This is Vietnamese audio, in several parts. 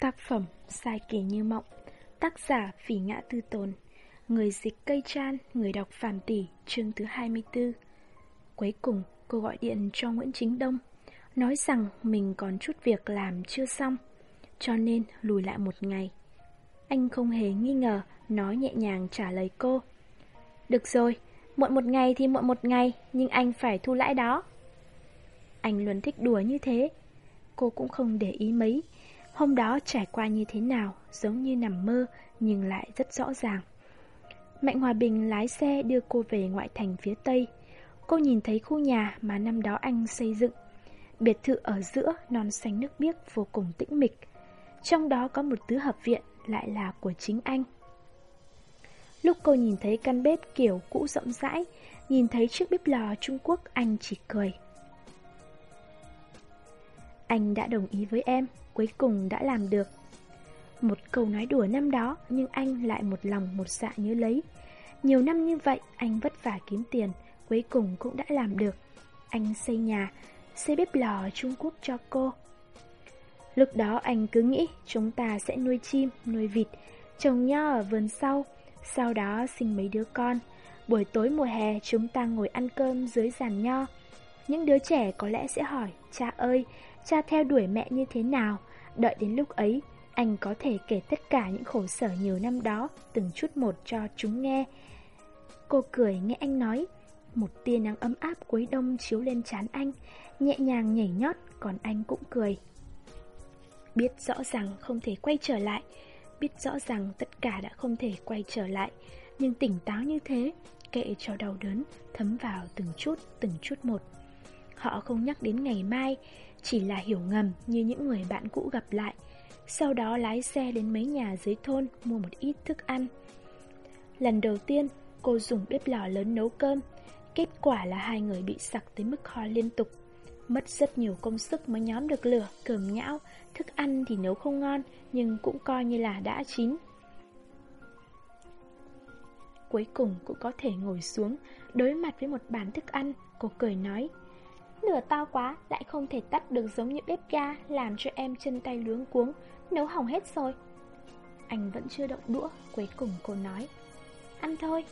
Tác phẩm Sai kỳ như mộng, Tác giả Phỉ Ngã Tư Tồn, Người dịch cây chan, Người đọc Phạm Tỷ, Chương thứ 24 Cuối cùng, cô gọi điện cho Nguyễn Chính Đông, Nói rằng mình còn chút việc làm chưa xong, Cho nên lùi lại một ngày. Anh không hề nghi ngờ, Nói nhẹ nhàng trả lời cô. Được rồi, Muộn một ngày thì muộn một ngày, Nhưng anh phải thu lãi đó. Anh luôn thích đùa như thế. Cô cũng không để ý mấy Hôm đó trải qua như thế nào, Giống như nằm mơ, Nhưng lại rất rõ ràng. Mạnh Hòa Bình lái xe đưa cô về ngoại thành phía Tây. Cô nhìn thấy khu nhà mà năm đó anh xây dựng. Biệt thự ở giữa, non xanh nước biếc vô cùng tĩnh mịch. Trong đó có một tứ hợp viện, lại là của chính anh. Lúc cô nhìn thấy căn bếp kiểu cũ rộng rãi, Nhìn thấy chiếc bếp lò Trung Quốc, anh chỉ cười. Anh đã đồng ý với em cuối cùng đã làm được. Một câu nói đùa năm đó, nhưng anh lại một lòng một dạ nhớ lấy. Nhiều năm như vậy, anh vất vả kiếm tiền, cuối cùng cũng đã làm được. Anh xây nhà, xây bếp lò Trung Quốc cho cô. Lúc đó anh cứ nghĩ chúng ta sẽ nuôi chim, nuôi vịt, trồng nho ở vườn sau, sau đó sinh mấy đứa con. Buổi tối mùa hè chúng ta ngồi ăn cơm dưới giàn nho. Những đứa trẻ có lẽ sẽ hỏi, cha ơi, cha theo đuổi mẹ như thế nào? Đợi đến lúc ấy, anh có thể kể tất cả những khổ sở nhiều năm đó, từng chút một cho chúng nghe. Cô cười nghe anh nói, một tia nắng ấm áp cuối đông chiếu lên trán anh, nhẹ nhàng nhảy nhót, còn anh cũng cười. Biết rõ rằng không thể quay trở lại, biết rõ rằng tất cả đã không thể quay trở lại, nhưng tỉnh táo như thế, kệ cho đau đớn, thấm vào từng chút, từng chút một. Họ không nhắc đến ngày mai, chỉ là hiểu ngầm như những người bạn cũ gặp lại Sau đó lái xe đến mấy nhà dưới thôn mua một ít thức ăn. Lần đầu tiên cô dùng bếp lò lớn nấu cơm Kết quả là hai người bị sặc tới mức ho liên tục. Mất rất nhiều công sức mới nhóm được lửa, cơm nhão Thức ăn thì nấu không ngon Nhưng cũng coi như là đã chín. Cuối cùng cũng có thể ngồi xuống Đối mặt với một bàn thức ăn Cô cười nói Lửa to quá, lại không thể tắt được giống như bếp ga, Làm cho em chân tay luống cuống, Nấu hỏng hết rồi. Anh vẫn chưa động đũa, Cuối cùng cô nói. Ăn thôi.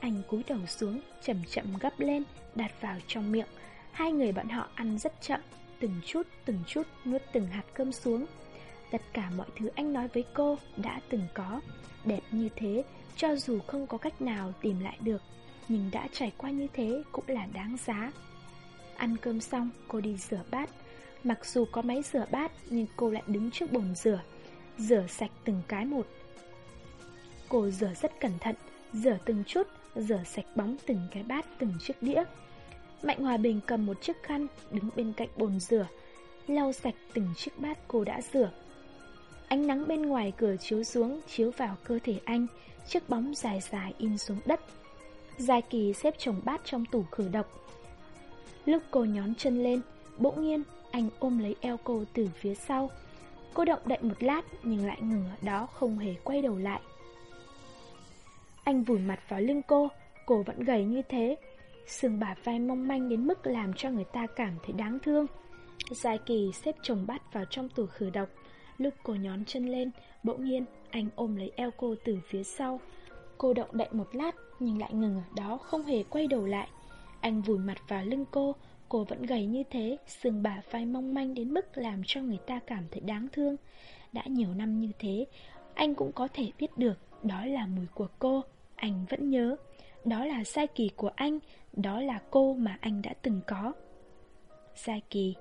Anh cúi đầu xuống, chậm chậm gấp lên, Đặt vào trong miệng. Hai người bọn họ ăn rất chậm, Từng chút từng chút nuốt từng hạt cơm xuống. Tất cả mọi thứ anh nói với cô Đã từng có. Đẹp như thế, Cho dù không có cách nào tìm lại được, Nhưng đã trải qua như thế cũng là đáng giá. Ăn cơm xong, cô đi rửa bát. Mặc dù có máy rửa bát, nhưng cô lại đứng trước bồn rửa, rửa sạch từng cái một. Cô rửa rất cẩn thận, rửa từng chút, rửa sạch bóng từng cái bát, từng chiếc đĩa. Mạnh Hòa Bình cầm một chiếc khăn, đứng bên cạnh bồn rửa, lau sạch từng chiếc bát cô đã rửa. Ánh nắng bên ngoài cửa chiếu xuống, chiếu vào cơ thể anh, chiếc bóng dài dài in xuống đất. Dài kỳ xếp chồng bát trong tủ khử độc, Lúc cô nhón chân lên, bỗng nhiên anh ôm lấy eo cô từ phía sau. Cô động đậy một lát nhưng lại ngừng ở đó không hề quay đầu lại. Anh vùi mặt vào lưng cô, cô vẫn gầy như thế. Sườn bả vai mong manh đến mức làm cho người ta cảm thấy đáng thương. Dài kỳ xếp chồng bát vào trong tủ khử độc. Lúc cô nhón chân lên, bỗng nhiên anh ôm lấy eo cô từ phía sau. Cô động đậy một lát nhưng lại ngừng ở đó không hề quay đầu lại. Anh vùi mặt vào lưng cô, cô vẫn gầy như thế, xương bả vai mong manh đến mức làm cho người ta cảm thấy đáng thương. Đã nhiều năm như thế, anh cũng có thể biết được đó là mùi của cô, anh vẫn nhớ. Đó là sai kỳ của anh, đó là cô mà anh đã từng có. Sai kỳ,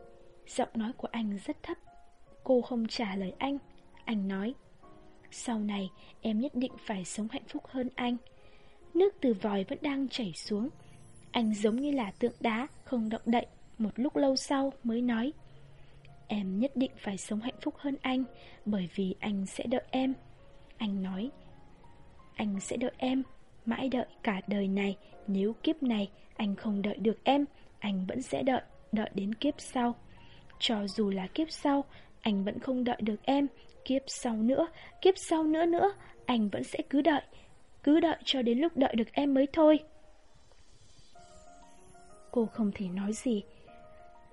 giọng nói của anh rất thấp. Cô không trả lời anh, anh nói. Sau này em nhất định phải sống hạnh phúc hơn anh. Nước từ vòi vẫn đang chảy xuống anh giống như là tượng đá, không động đậy, một lúc lâu sau mới nói Em nhất định phải sống hạnh phúc hơn anh, bởi vì anh sẽ đợi em. Anh nói Anh sẽ đợi em, mãi đợi cả đời này, nếu kiếp này anh không đợi được em, anh vẫn sẽ đợi, đợi đến kiếp sau. Cho dù là kiếp sau, anh vẫn không đợi được em, kiếp sau nữa, kiếp sau nữa nữa, anh vẫn sẽ cứ đợi, cứ đợi cho đến lúc đợi được em mới thôi. Cô không thể nói gì.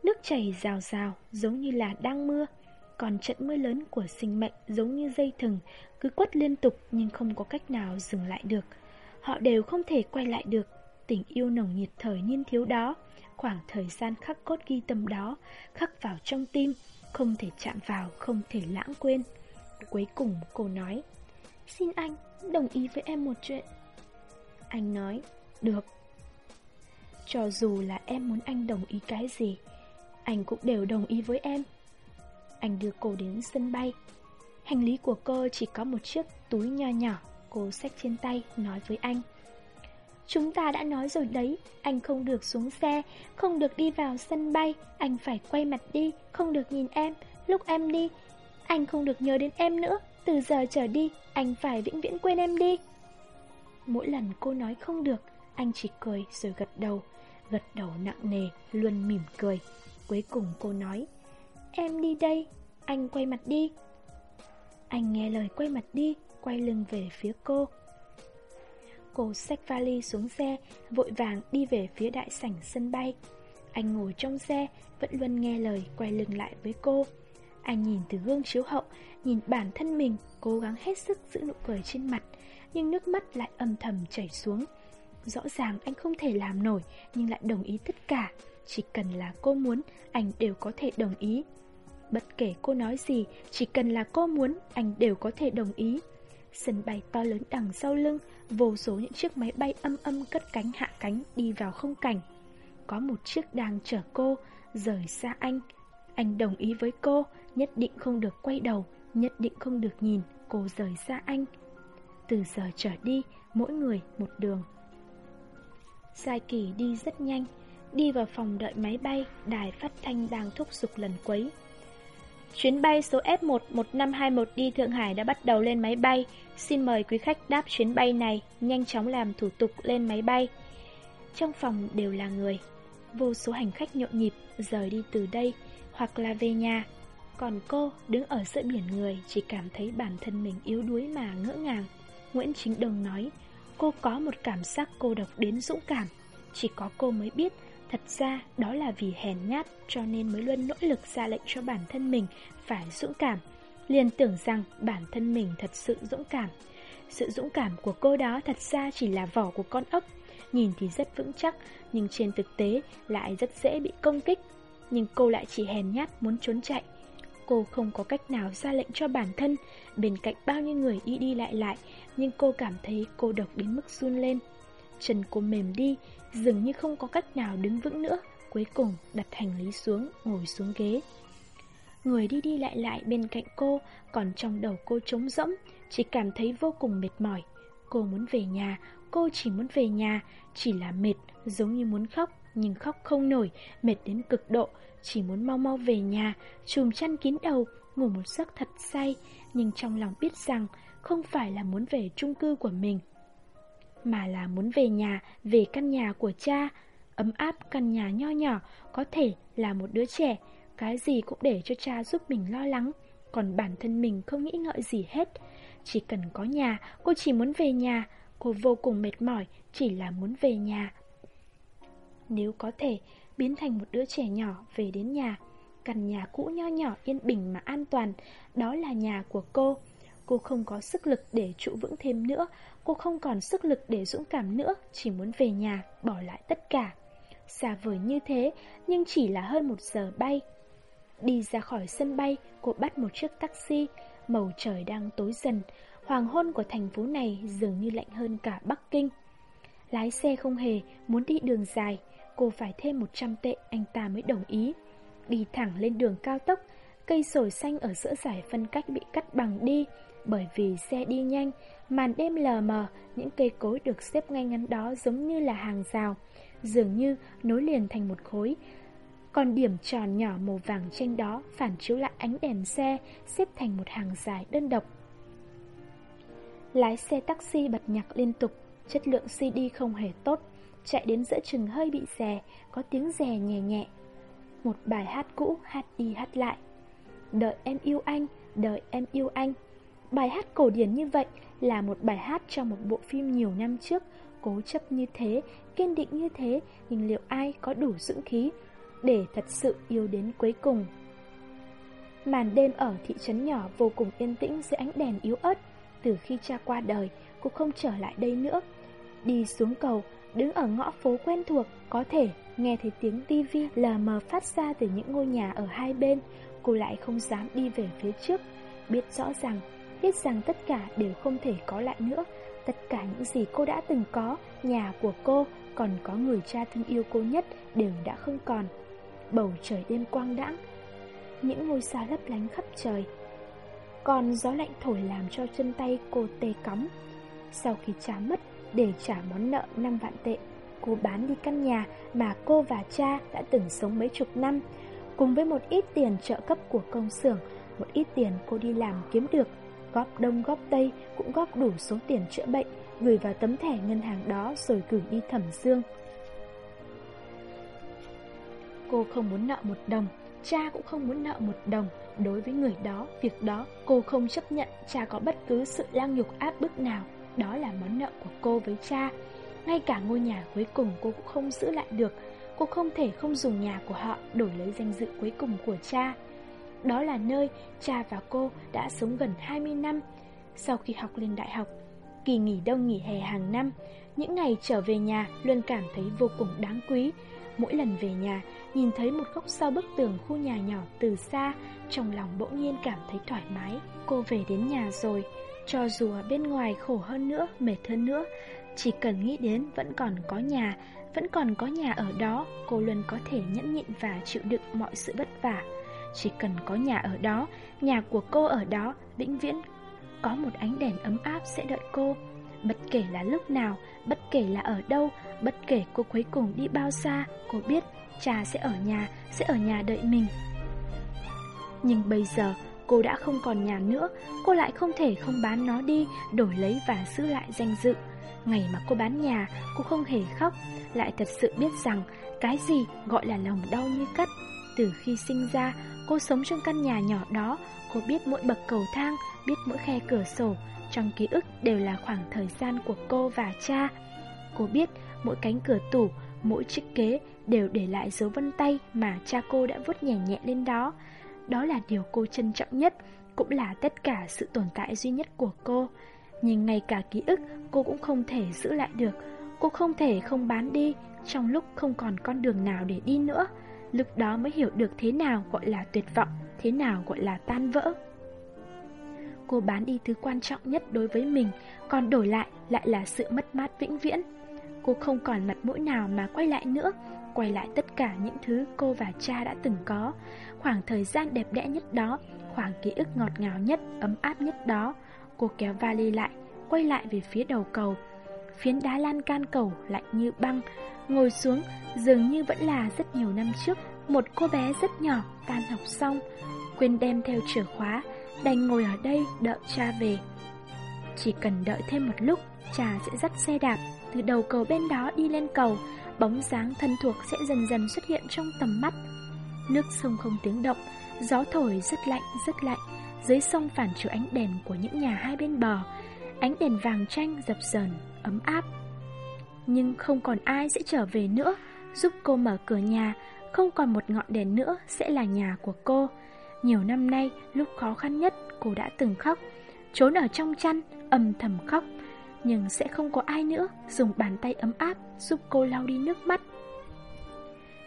Nước chảy rào rào giống như là đang mưa. Còn trận mưa lớn của sinh mệnh giống như dây thừng Cứ quất liên tục nhưng không có cách nào dừng lại được. Họ đều không thể quay lại được. Tình yêu nồng nhiệt thời niên thiếu đó Khoảng thời gian khắc cốt ghi tâm đó Khắc vào trong tim Không thể chạm vào, không thể lãng quên. Cuối cùng cô nói Xin anh, đồng ý với em một chuyện. Anh nói Được. Cho dù là em muốn anh đồng ý cái gì, Anh cũng đều đồng ý với em. Anh đưa cô đến sân bay. Hành lý của cô chỉ có một chiếc túi nho nhỏ, Cô xách trên tay, nói với anh. Chúng ta đã nói rồi đấy, Anh không được xuống xe, Không được đi vào sân bay, Anh phải quay mặt đi, Không được nhìn em. Lúc em đi, Anh không được nhớ đến em nữa. Từ giờ trở đi, Anh phải vĩnh viễn quên em đi. Mỗi lần cô nói không được, Anh chỉ cười rồi gật đầu. Gật đầu nặng nề Luôn mỉm cười Cuối cùng cô nói Em đi đây Anh quay mặt đi Anh nghe lời quay mặt đi Quay lưng về phía cô Cô xách vali xuống xe, vội vàng đi về phía đại sảnh sân bay. Anh ngồi trong xe, vẫn luôn nghe lời quay lưng lại với cô. Anh nhìn từ gương chiếu hậu, nhìn bản thân mình, cố gắng hết sức giữ nụ cười trên mặt, nhưng nước mắt lại âm thầm chảy xuống. Rõ ràng anh không thể làm nổi, nhưng lại đồng ý tất cả. Chỉ cần là cô muốn, anh đều có thể đồng ý. Bất kể cô nói gì, chỉ cần là cô muốn, anh đều có thể đồng ý. Sân bay to lớn đằng sau lưng, vô số những chiếc máy bay âm âm cất cánh hạ cánh đi vào không cảnh. Có một chiếc đang chở cô, rời xa anh. Anh đồng ý với cô, nhất định không được quay đầu, nhất định không được nhìn cô rời xa anh. Từ giờ trở đi, mỗi người một đường giai kỳ đi rất nhanh, đi vào phòng đợi máy bay, đài phát thanh đang thúc giục lần quấy. Chuyến bay số F11521 đi Thượng Hải đã bắt đầu lên máy bay. Xin mời quý khách đáp chuyến bay này, nhanh chóng làm thủ tục lên máy bay. Trong phòng đều là người. Vô số hành khách nhộn nhịp rời đi từ đây hoặc là về nhà. Còn cô đứng ở giữa biển người chỉ cảm thấy bản thân mình yếu đuối mà ngỡ ngàng. Nguyễn Chính Đồng nói, cô có một cảm giác cô độc đến dũng cảm. Chỉ có cô mới biết Thật ra đó là vì hèn nhát cho nên mới luôn nỗ lực ra lệnh cho bản thân mình phải dũng cảm. Liền tưởng rằng bản thân mình thật sự dũng cảm. Sự dũng cảm của cô đó thật ra chỉ là vỏ của con ốc. Nhìn thì rất vững chắc, nhưng trên thực tế lại rất dễ bị công kích. Nhưng cô lại chỉ hèn nhát muốn trốn chạy. Cô không có cách nào ra lệnh cho bản thân, bên cạnh bao nhiêu người đi đi lại lại, nhưng cô cảm thấy cô độc đến mức run lên. Chân cô mềm đi, dường như không có cách nào đứng vững nữa, cuối cùng đặt hành lý xuống, ngồi xuống ghế. Người đi đi lại lại bên cạnh cô, còn trong đầu cô trống rỗng, chỉ cảm thấy vô cùng mệt mỏi. Cô muốn về nhà, cô chỉ muốn về nhà, chỉ là mệt, giống như muốn khóc, nhưng khóc không nổi, mệt đến cực độ, chỉ muốn mau mau về nhà, chùm chăn kín đầu, ngủ một giấc thật say, nhưng trong lòng biết rằng không phải là muốn về chung cư của mình, mà là muốn về nhà, về căn nhà của cha. Ấm áp căn nhà nho nhỏ, có thể là một đứa trẻ, cái gì cũng để cho cha giúp mình lo lắng, còn bản thân mình không nghĩ ngợi gì hết. Chỉ cần có nhà, cô chỉ muốn về nhà, cô vô cùng mệt mỏi, chỉ là muốn về nhà. Nếu có thể, biến thành một đứa trẻ nhỏ về đến nhà, căn nhà cũ nho nhỏ yên bình mà an toàn, đó là nhà của cô. Cô không có sức lực để trụ vững thêm nữa Cô không còn sức lực để dũng cảm nữa Chỉ muốn về nhà, bỏ lại tất cả. Xa vời như thế Nhưng chỉ là hơn một giờ bay. Đi ra khỏi sân bay Cô bắt một chiếc taxi. Màu trời đang tối dần Hoàng hôn của thành phố này dường như lạnh hơn cả Bắc Kinh. Lái xe không hề muốn đi đường dài Cô phải thêm 100 tệ anh ta mới đồng ý Đi thẳng lên đường cao tốc Cây sồi xanh ở giữa giải phân cách bị cắt bằng đi bởi vì xe đi nhanh, màn đêm lờ mờ, những cây cối được xếp ngay ngắn đó giống như là hàng rào, dường như nối liền thành một khối. Còn điểm tròn nhỏ màu vàng trên đó phản chiếu lại ánh đèn xe, xếp thành một hàng dài đơn độc. Lái xe taxi bật nhạc liên tục, chất lượng CD không hề tốt, chạy đến giữa chừng hơi bị rè, có tiếng rè nhẹ nhẹ. Một bài hát cũ hát đi hát lại. Đợi em yêu anh, đợi em yêu anh. Bài hát cổ điển như vậy là một bài hát trong một bộ phim nhiều năm trước, cố chấp như thế, kiên định như thế, nhưng liệu ai có đủ dũng khí để thật sự yêu đến cuối cùng? Màn đêm ở thị trấn nhỏ vô cùng yên tĩnh dưới ánh đèn yếu ớt. Từ khi cha qua đời, cô không trở lại đây nữa. Đi xuống cầu, đứng ở ngõ phố quen thuộc, có thể nghe thấy tiếng tivi lờ mờ phát ra từ những ngôi nhà ở hai bên. Cô lại không dám đi về phía trước, biết rõ rằng, biết rằng tất cả đều không thể có lại nữa. Tất cả những gì cô đã từng có, nhà của cô, còn có người cha thân yêu cô nhất đều đã không còn. Bầu trời đêm quang đãng, những ngôi sao lấp lánh khắp trời. Còn gió lạnh thổi làm cho chân tay cô tê cóng. Sau khi chán mất để trả món nợ 5 vạn tệ, cô bán đi căn nhà mà cô và cha đã từng sống mấy chục năm, cùng với một ít tiền trợ cấp của công xưởng, một ít tiền cô đi làm kiếm được, góp đông góp tây cũng góp đủ số tiền chữa bệnh, gửi vào tấm thẻ ngân hàng đó rồi gửi đi thẩm dương. Cô không muốn nợ một đồng, cha cũng không muốn nợ một đồng. Đối với người đó, việc đó, cô không chấp nhận cha có bất cứ sự lang nhục áp bức nào. Đó là món nợ của cô với cha. Ngay cả ngôi nhà cuối cùng cô cũng không giữ lại được. Cô không thể không dùng nhà của họ đổi lấy danh dự cuối cùng của cha. Đó là nơi cha và cô đã sống gần 20 năm. Sau khi học lên đại học, kỳ nghỉ đông nghỉ hè hàng năm, những ngày trở về nhà luôn cảm thấy vô cùng đáng quý. Mỗi lần về nhà, nhìn thấy một góc sau bức tường khu nhà nhỏ từ xa, trong lòng bỗng nhiên cảm thấy thoải mái. Cô về đến nhà rồi, cho dù ở bên ngoài khổ hơn nữa, mệt hơn nữa, chỉ cần nghĩ đến vẫn còn có nhà, vẫn còn có nhà ở đó, cô luôn có thể nhẫn nhịn và chịu đựng mọi sự vất vả. Chỉ cần có nhà ở đó, nhà của cô ở đó, vĩnh viễn có một ánh đèn ấm áp sẽ đợi cô. Bất kể là lúc nào, bất kể là ở đâu, bất kể cô cuối cùng đi bao xa, cô biết cha sẽ ở nhà, sẽ ở nhà đợi mình. Nhưng bây giờ, cô đã không còn nhà nữa, cô lại không thể không bán nó đi, đổi lấy và giữ lại danh dự. Ngày mà cô bán nhà, cô không hề khóc, lại thật sự biết rằng cái gì gọi là lòng đau như cắt. Từ khi sinh ra, cô sống trong căn nhà nhỏ đó, cô biết mỗi bậc cầu thang, biết mỗi khe cửa sổ, trong ký ức đều là khoảng thời gian của cô và cha. Cô biết mỗi cánh cửa tủ, mỗi chiếc ghế đều để lại dấu vân tay mà cha cô đã vuốt nhẹ nhẹ lên đó. Đó là điều cô trân trọng nhất, cũng là tất cả sự tồn tại duy nhất của cô. Nhưng ngay cả ký ức cô cũng không thể giữ lại được. Cô không thể không bán đi trong lúc không còn con đường nào để đi nữa. Lúc đó mới hiểu được thế nào gọi là tuyệt vọng, thế nào gọi là tan vỡ. Cô bán đi thứ quan trọng nhất đối với mình, còn đổi lại lại là sự mất mát vĩnh viễn. Cô không còn mặt mũi nào mà quay lại nữa, quay lại tất cả những thứ cô và cha đã từng có. Khoảng thời gian đẹp đẽ nhất đó, khoảng ký ức ngọt ngào nhất, ấm áp nhất đó. Cô kéo vali lại, quay lại về phía đầu cầu. Phiến đá lan can cầu lạnh như băng, ngồi xuống dường như vẫn là rất nhiều năm trước. Một cô bé rất nhỏ tan học xong, quên đem theo chìa khóa, đành ngồi ở đây đợi cha về. Chỉ cần đợi thêm một lúc, cha sẽ dắt xe đạp từ đầu cầu bên đó đi lên cầu, bóng dáng thân thuộc sẽ dần dần xuất hiện trong tầm mắt. Nước sông không tiếng động, gió thổi rất lạnh rất lạnh, dưới sông phản chiếu ánh đèn của những nhà hai bên bờ, ánh đèn vàng tranh dập dờn, ấm áp. Nhưng không còn ai sẽ trở về nữa, giúp cô mở cửa nhà, không còn một ngọn đèn nữa sẽ là nhà của cô. Nhiều năm nay, lúc khó khăn nhất, cô đã từng khóc, trốn ở trong chăn, âm thầm khóc, nhưng sẽ không có ai nữa dùng bàn tay ấm áp giúp cô lau đi nước mắt.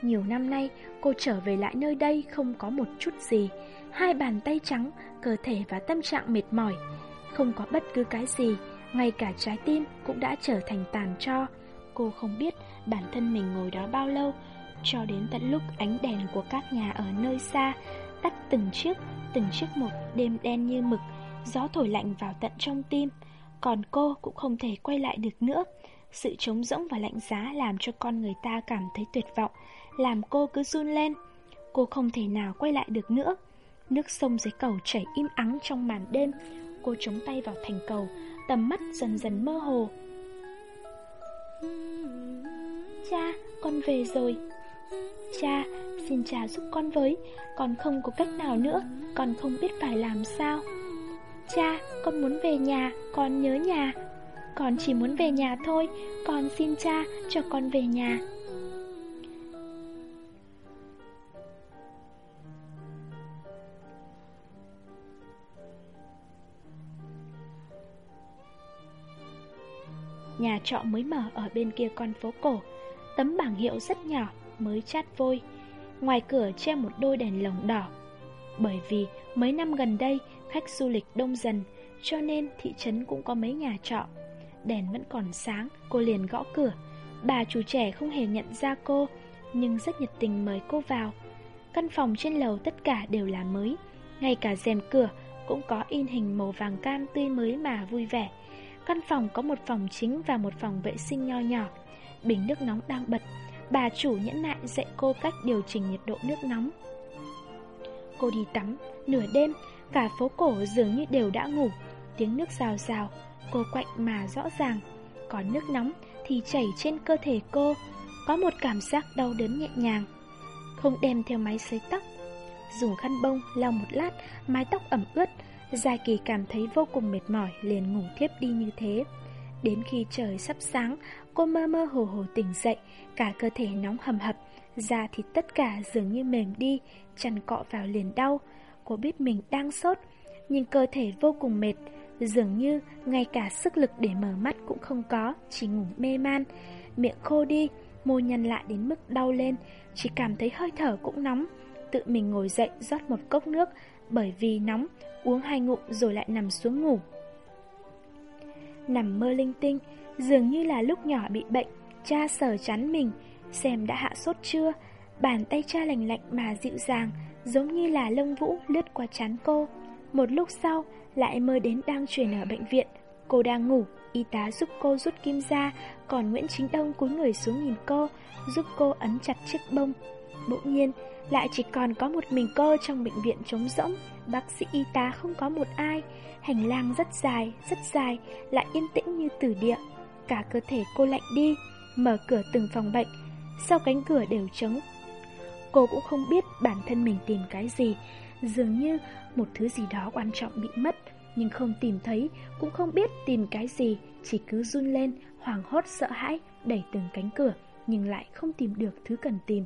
Nhiều năm nay, cô trở về lại nơi đây không có một chút gì, hai bàn tay trắng, cơ thể và tâm trạng mệt mỏi, không có bất cứ cái gì, ngay cả trái tim cũng đã trở thành tàn cho. Cô không biết bản thân mình ngồi đó bao lâu, cho đến tận lúc ánh đèn của các nhà ở nơi xa tắt từng chiếc, từng chiếc một đêm đen như mực, gió thổi lạnh vào tận trong tim. Còn cô cũng không thể quay lại được nữa. Sự trống rỗng và lạnh giá làm cho con người ta cảm thấy tuyệt vọng, làm cô cứ run lên. Cô không thể nào quay lại được nữa. Nước sông dưới cầu chảy im ắng trong màn đêm. Cô chống tay vào thành cầu, tầm mắt dần dần mơ hồ. Cha, con về rồi. Cha, xin cha giúp con với, con không có cách nào nữa, con không biết phải làm sao. Cha, con muốn về nhà, con nhớ nhà. Con chỉ muốn về nhà thôi, con xin cha cho con về nhà. Nhà trọ mới mở ở bên kia con phố cổ. Tấm bảng hiệu rất nhỏ, mới chát vôi. Ngoài cửa treo một đôi đèn lồng đỏ. Bởi vì mấy năm gần đây khách du lịch đông dần, cho nên thị trấn cũng có mấy nhà trọ. Đèn vẫn còn sáng, cô liền gõ cửa. Bà chủ trẻ không hề nhận ra cô, nhưng rất nhiệt tình mời cô vào. Căn phòng trên lầu tất cả đều là mới, ngay cả rèm cửa cũng có in hình màu vàng cam tươi mới mà vui vẻ. Căn phòng có một phòng chính và một phòng vệ sinh nho nhỏ. Bình nước nóng đang bật, bà chủ nhẫn nại dạy cô cách điều chỉnh nhiệt độ nước nóng. Cô đi tắm, nửa đêm, cả phố cổ dường như đều đã ngủ, tiếng nước rào rào, cô quạnh mà rõ ràng. Còn nước nóng thì chảy trên cơ thể cô, có một cảm giác đau đớn nhẹ nhàng. Không đem theo máy sấy tóc, dùng khăn bông lau một lát, mái tóc ẩm ướt, Gia Kỳ cảm thấy vô cùng mệt mỏi liền ngủ thiếp đi như thế. Đến khi trời sắp sáng, cô mơ mơ hồ hồ tỉnh dậy, cả cơ thể nóng hầm hập, da thì tất cả dường như mềm đi, chăn cọ vào liền đau. Cô biết mình đang sốt, nhưng cơ thể vô cùng mệt, dường như ngay cả sức lực để mở mắt cũng không có, chỉ ngủ mê man. Miệng khô đi, môi nhăn lại đến mức đau lên, chỉ cảm thấy hơi thở cũng nóng. Tự mình ngồi dậy rót một cốc nước, bởi vì nóng, uống hai ngụm rồi lại nằm xuống ngủ. Nằm mơ linh tinh, dường như là lúc nhỏ bị bệnh, cha sờ chắn mình, xem đã hạ sốt chưa. Bàn tay cha lành lạnh mà dịu dàng, giống như là lông vũ lướt qua chán cô. Một lúc sau, lại mơ đến đang chuyển ở bệnh viện. Cô đang ngủ, y tá giúp cô rút kim ra, còn Nguyễn Chính Đông cúi người xuống nhìn cô, giúp cô ấn chặt chiếc bông. Bỗng nhiên, lại chỉ còn có một mình cô trong bệnh viện trống rỗng, bác sĩ y tá không có một ai, hành lang rất dài, rất dài, lại yên tĩnh như tử địa. Cả cơ thể cô lạnh đi, mở cửa từng phòng bệnh, sau cánh cửa đều trống. Cô cũng không biết bản thân mình tìm cái gì, dường như một thứ gì đó quan trọng bị mất, nhưng không tìm thấy, cũng không biết tìm cái gì, chỉ cứ run lên, hoảng hốt sợ hãi, đẩy từng cánh cửa, nhưng lại không tìm được thứ cần tìm.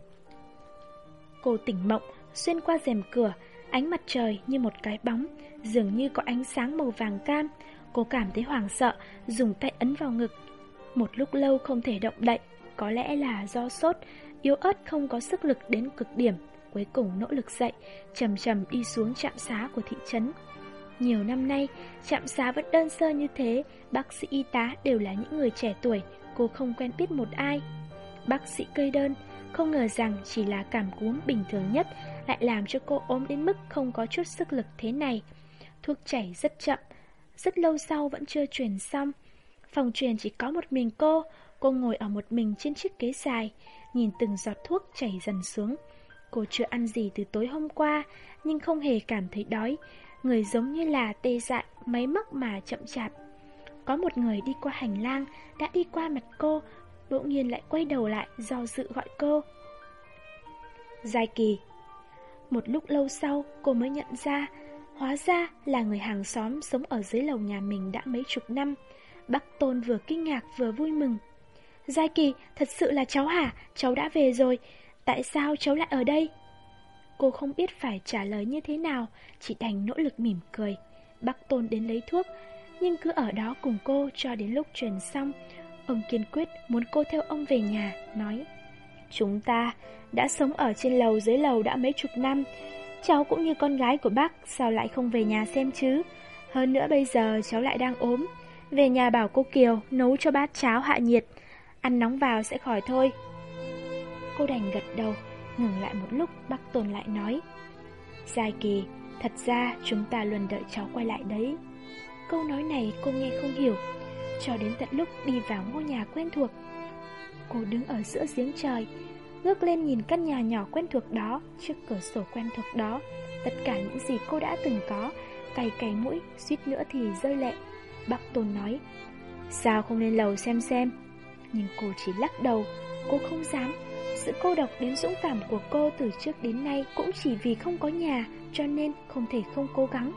Cô tỉnh mộng, xuyên qua rèm cửa, ánh mặt trời như một cái bóng, dường như có ánh sáng màu vàng cam. Cô cảm thấy hoảng sợ, dùng tay ấn vào ngực. Một lúc lâu không thể động đậy, có lẽ là do sốt, yếu ớt không có sức lực đến cực điểm. Cuối cùng nỗ lực dậy, chầm chầm đi xuống trạm xá của thị trấn. Nhiều năm nay, trạm xá vẫn đơn sơ như thế, bác sĩ y tá đều là những người trẻ tuổi, cô không quen biết một ai. Bác sĩ cây đơn, không ngờ rằng chỉ là cảm cúm bình thường nhất lại làm cho cô ốm đến mức không có chút sức lực thế này. Thuốc chảy rất chậm, rất lâu sau vẫn chưa truyền xong. Phòng truyền chỉ có một mình cô, cô ngồi ở một mình trên chiếc ghế dài, nhìn từng giọt thuốc chảy dần xuống. Cô chưa ăn gì từ tối hôm qua, nhưng không hề cảm thấy đói. Người giống như là tê dại, máy móc mà chậm chạp. Có một người đi qua hành lang, đã đi qua mặt cô, bỗng nhiên lại quay đầu lại do dự gọi cô. Giai kỳ, Một lúc lâu sau cô mới nhận ra, Hóa ra là người hàng xóm sống ở dưới lầu nhà mình đã mấy chục năm. Bác Tôn vừa kinh ngạc vừa vui mừng. Giai kỳ, thật sự là cháu hả? Cháu đã về rồi. Tại sao cháu lại ở đây? Cô không biết phải trả lời như thế nào, Chỉ đành nỗ lực mỉm cười. Bác Tôn đến lấy thuốc, Nhưng cứ ở đó cùng cô cho đến lúc truyền xong Ông kiên quyết muốn cô theo ông về nhà, nói Chúng ta đã sống ở trên lầu dưới lầu đã mấy chục năm. Cháu cũng như con gái của bác, sao lại không về nhà xem chứ? Hơn nữa bây giờ cháu lại đang ốm. Về nhà bảo cô Kiều nấu cho bát cháo hạ nhiệt. Ăn nóng vào sẽ khỏi thôi. Cô đành gật đầu Ngừng lại một lúc bác Tôn lại nói Giai kỳ Thật ra chúng ta luôn đợi cháu quay lại đấy. Câu nói này cô nghe không hiểu cho đến tận lúc đi vào ngôi nhà quen thuộc. Cô đứng ở giữa giếng trời, ngước lên nhìn căn nhà nhỏ quen thuộc đó, trước cửa sổ quen thuộc đó, tất cả những gì cô đã từng có, cày cày mũi, suýt nữa thì rơi lệ. Bác Tôn nói, sao không lên lầu xem xem? Nhưng cô chỉ lắc đầu, cô không dám. Sự cô độc đến dũng cảm của cô từ trước đến nay cũng chỉ vì không có nhà, cho nên không thể không cố gắng.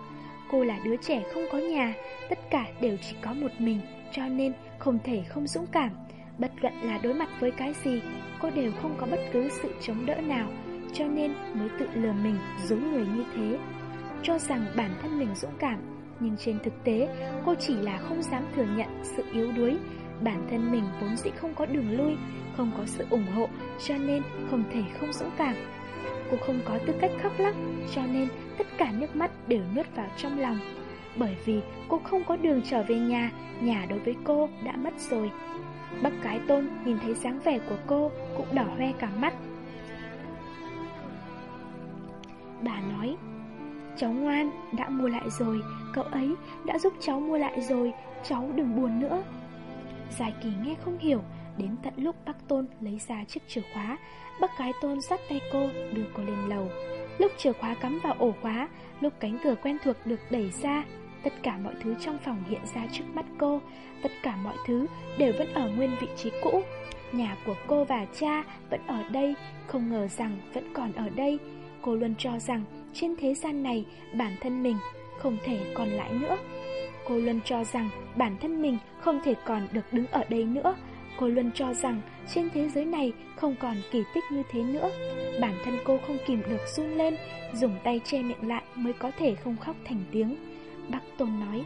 Cô là đứa trẻ không có nhà, tất cả đều chỉ có một mình, cho nên không thể không dũng cảm. Bất luận là đối mặt với cái gì, cô đều không có bất cứ sự chống đỡ nào, cho nên mới tự lừa mình giống người như thế. Cho rằng bản thân mình dũng cảm, nhưng trên thực tế cô chỉ là không dám thừa nhận sự yếu đuối, bản thân mình vốn dĩ không có đường lui, không có sự ủng hộ, cho nên không thể không dũng cảm. Cô không có tư cách khóc lóc, cho nên tất cả nước mắt đều nuốt vào trong lòng. Bởi vì cô không có đường trở về nhà, nhà đối với cô đã mất rồi. Bác cái tôn nhìn thấy dáng vẻ của cô cũng đỏ hoe cả mắt. Bà nói, cháu ngoan, đã mua lại rồi, cậu ấy đã giúp cháu mua lại rồi, cháu đừng buồn nữa. Giải kỳ nghe không hiểu, đến tận lúc bác Tôn lấy ra chiếc chìa khóa, bác gái Tôn dắt tay cô đưa cô lên lầu. Lúc chìa khóa cắm vào ổ khóa, lúc cánh cửa quen thuộc được đẩy ra, tất cả mọi thứ trong phòng hiện ra trước mắt cô, tất cả mọi thứ đều vẫn ở nguyên vị trí cũ. Nhà của cô và cha vẫn ở đây, không ngờ rằng vẫn còn ở đây. Cô luôn cho rằng trên thế gian này bản thân mình không thể còn lại nữa. Cô luôn cho rằng bản thân mình không thể còn được đứng ở đây nữa. Cô luôn cho rằng trên thế giới này không còn kỳ tích như thế nữa. Bản thân cô không kìm được run lên, dùng tay che miệng lại mới có thể không khóc thành tiếng. Bác Tôn nói,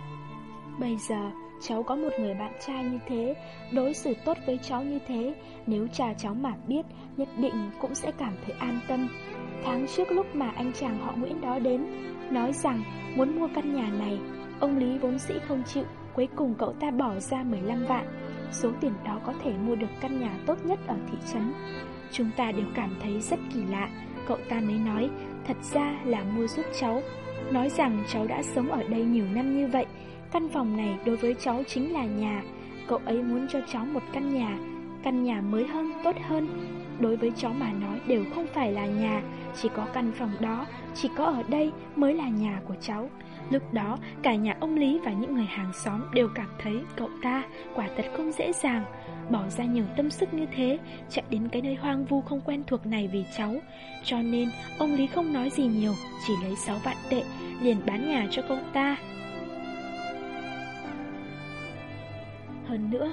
bây giờ cháu có một người bạn trai như thế, đối xử tốt với cháu như thế, nếu cha cháu mà biết, nhất định cũng sẽ cảm thấy an tâm. Tháng trước lúc mà anh chàng họ Nguyễn đó đến, nói rằng muốn mua căn nhà này, ông Lý vốn dĩ không chịu, cuối cùng cậu ta bỏ ra 15 vạn. Số tiền đó có thể mua được căn nhà tốt nhất ở thị trấn. Chúng ta đều cảm thấy rất kỳ lạ, cậu ta mới nói, thật ra là mua giúp cháu. Nói rằng cháu đã sống ở đây nhiều năm như vậy, căn phòng này đối với cháu chính là nhà. Cậu ấy muốn cho cháu một căn nhà, căn nhà mới hơn, tốt hơn. Đối với cháu mà nói đều không phải là nhà, chỉ có căn phòng đó, chỉ có ở đây mới là nhà của cháu. Lúc đó, cả nhà ông Lý và những người hàng xóm đều cảm thấy cậu ta quả thật không dễ dàng, bỏ ra nhiều tâm sức như thế, chạy đến cái nơi hoang vu không quen thuộc này vì cháu. Cho nên, ông Lý không nói gì nhiều, chỉ lấy 6 vạn tệ, liền bán nhà cho cậu ta. Hơn nữa,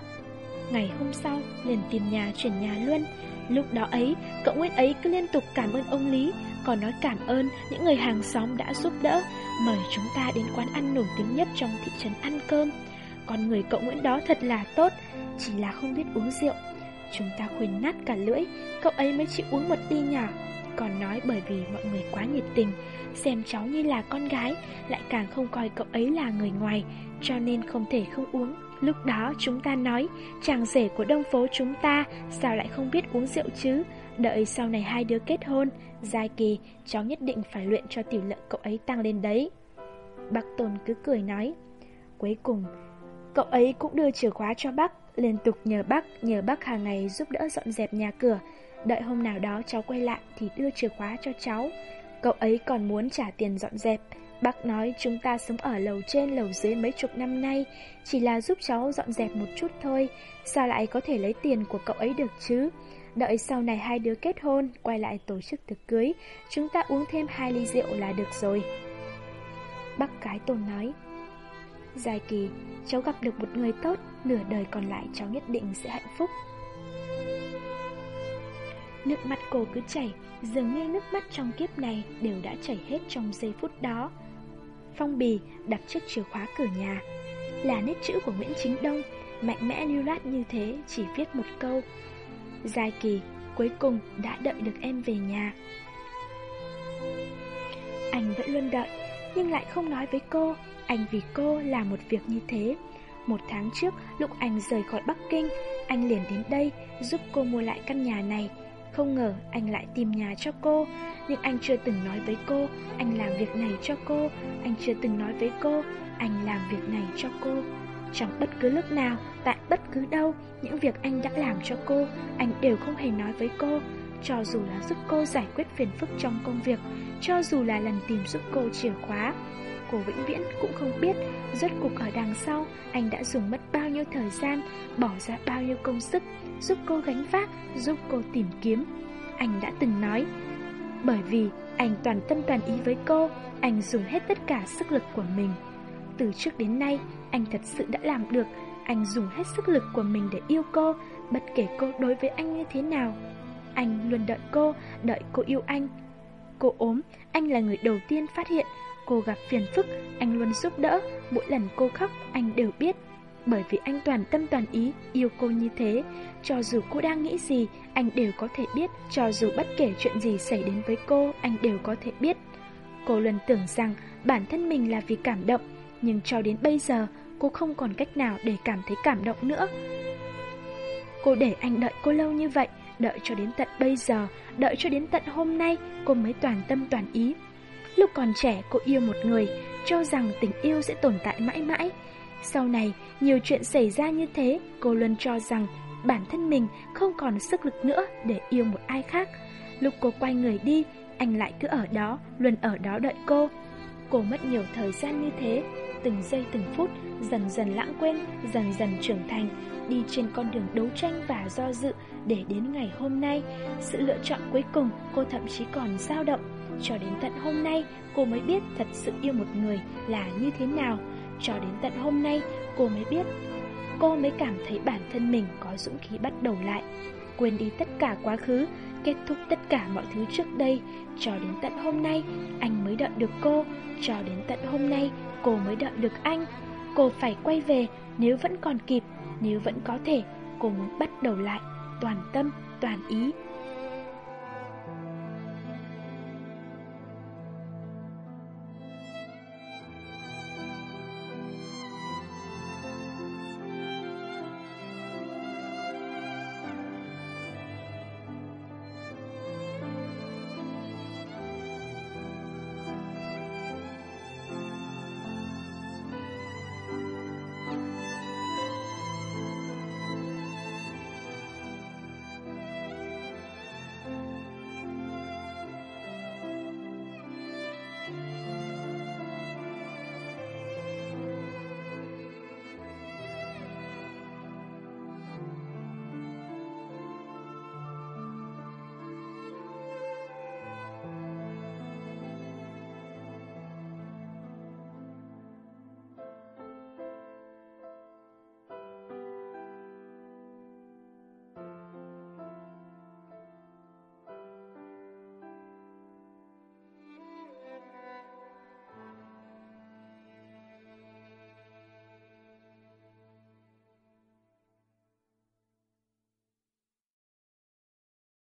ngày hôm sau, liền tìm nhà chuyển nhà luôn. Lúc đó ấy, cậu Nguyễn ấy cứ liên tục cảm ơn ông Lý, còn nói cảm ơn những người hàng xóm đã giúp đỡ, mời chúng ta đến quán ăn nổi tiếng nhất trong thị trấn ăn cơm. Con người cậu Nguyễn đó thật là tốt, chỉ là không biết uống rượu. Chúng ta khuyên nát cả lưỡi, cậu ấy mới chịu uống một ly nhỏ. Còn nói bởi vì mọi người quá nhiệt tình, xem cháu như là con gái, lại càng không coi cậu ấy là người ngoài, cho nên không thể không uống. Lúc đó chúng ta nói, chàng rể của đông phố chúng ta sao lại không biết uống rượu chứ? Đợi sau này hai đứa kết hôn, dài kỳ, cháu nhất định phải luyện cho tỷ lệ cậu ấy tăng lên đấy. Bác Tôn cứ cười nói. Cuối cùng, cậu ấy cũng đưa chìa khóa cho bác, liên tục nhờ bác, nhờ bác hàng ngày giúp đỡ dọn dẹp nhà cửa. Đợi hôm nào đó cháu quay lại thì đưa chìa khóa cho cháu. Cậu ấy còn muốn trả tiền dọn dẹp. Bác nói chúng ta sống ở lầu trên lầu dưới mấy chục năm nay, chỉ là giúp cháu dọn dẹp một chút thôi, sao lại có thể lấy tiền của cậu ấy được chứ? Đợi sau này hai đứa kết hôn, quay lại tổ chức tiệc cưới, chúng ta uống thêm hai ly rượu là được rồi. Bác cái tôn nói, Dài kỳ, cháu gặp được một người tốt, nửa đời còn lại cháu nhất định sẽ hạnh phúc. Nước mắt cô cứ chảy, dường như nước mắt trong kiếp này đều đã chảy hết trong giây phút đó. Phong bì đặt chiếc chìa khóa cửa nhà, là nét chữ của Nguyễn Chính Đông, mạnh mẽ lưu loát như thế, chỉ viết một câu. Giai kỳ, cuối cùng đã đợi được em về nhà. Anh vẫn luôn đợi, nhưng lại không nói với cô, anh vì cô làm một việc như thế. Một tháng trước, lúc anh rời khỏi Bắc Kinh, anh liền đến đây giúp cô mua lại căn nhà này. Không ngờ anh lại tìm nhà cho cô Nhưng anh chưa từng nói với cô Anh làm việc này cho cô Anh chưa từng nói với cô Anh làm việc này cho cô trong bất cứ lúc nào, tại bất cứ đâu Những việc anh đã làm cho cô Anh đều không hề nói với cô. Cho dù là giúp cô giải quyết phiền phức trong công việc Cho dù là lần tìm giúp cô chìa khóa Cô vĩnh viễn cũng không biết Rốt cuộc ở đằng sau Anh đã dùng mất bao nhiêu thời gian Bỏ ra bao nhiêu công sức Giúp cô gánh vác Giúp cô tìm kiếm. Anh đã từng nói Bởi vì anh toàn tâm toàn ý với cô Anh dùng hết tất cả sức lực của mình. Từ trước đến nay Anh thật sự đã làm được Anh dùng hết sức lực của mình để yêu cô Bất kể cô đối với anh như thế nào Anh luôn đợi cô Đợi cô yêu anh Cô ốm Anh là người đầu tiên phát hiện Cô gặp phiền phức, anh luôn giúp đỡ, mỗi lần cô khóc anh đều biết. bởi vì anh toàn tâm toàn ý yêu cô như thế. Cho dù cô đang nghĩ gì, anh đều có thể biết. Cho dù bất kể chuyện gì xảy đến với cô, anh đều có thể biết. Cô luôn tưởng rằng bản thân mình là vì cảm động, nhưng cho đến bây giờ, cô không còn cách nào để cảm thấy cảm động nữa. Cô để anh đợi cô lâu như vậy, đợi cho đến tận bây giờ, đợi cho đến tận hôm nay, cô mới toàn tâm toàn ý. Lúc còn trẻ, cô yêu một người, cho rằng tình yêu sẽ tồn tại mãi mãi. Sau này, nhiều chuyện xảy ra như thế, cô luôn cho rằng bản thân mình không còn sức lực nữa để yêu một ai khác. Lúc cô quay người đi, anh lại cứ ở đó, luôn ở đó đợi cô. Cô mất nhiều thời gian như thế, từng giây từng phút, dần dần lãng quên, dần dần trưởng thành, đi trên con đường đấu tranh và do dự để đến ngày hôm nay. Sự lựa chọn cuối cùng cô thậm chí còn dao động. Cho đến tận hôm nay, cô mới biết thật sự yêu một người là như thế nào. Cho đến tận hôm nay, cô mới biết, cô mới cảm thấy bản thân mình có dũng khí bắt đầu lại. Quên đi tất cả quá khứ, kết thúc tất cả mọi thứ trước đây. Cho đến tận hôm nay, anh mới đợi được cô. Cho đến tận hôm nay, cô mới đợi được anh. Cô phải quay về nếu vẫn còn kịp, nếu vẫn có thể, cô muốn bắt đầu lại, toàn tâm, toàn ý,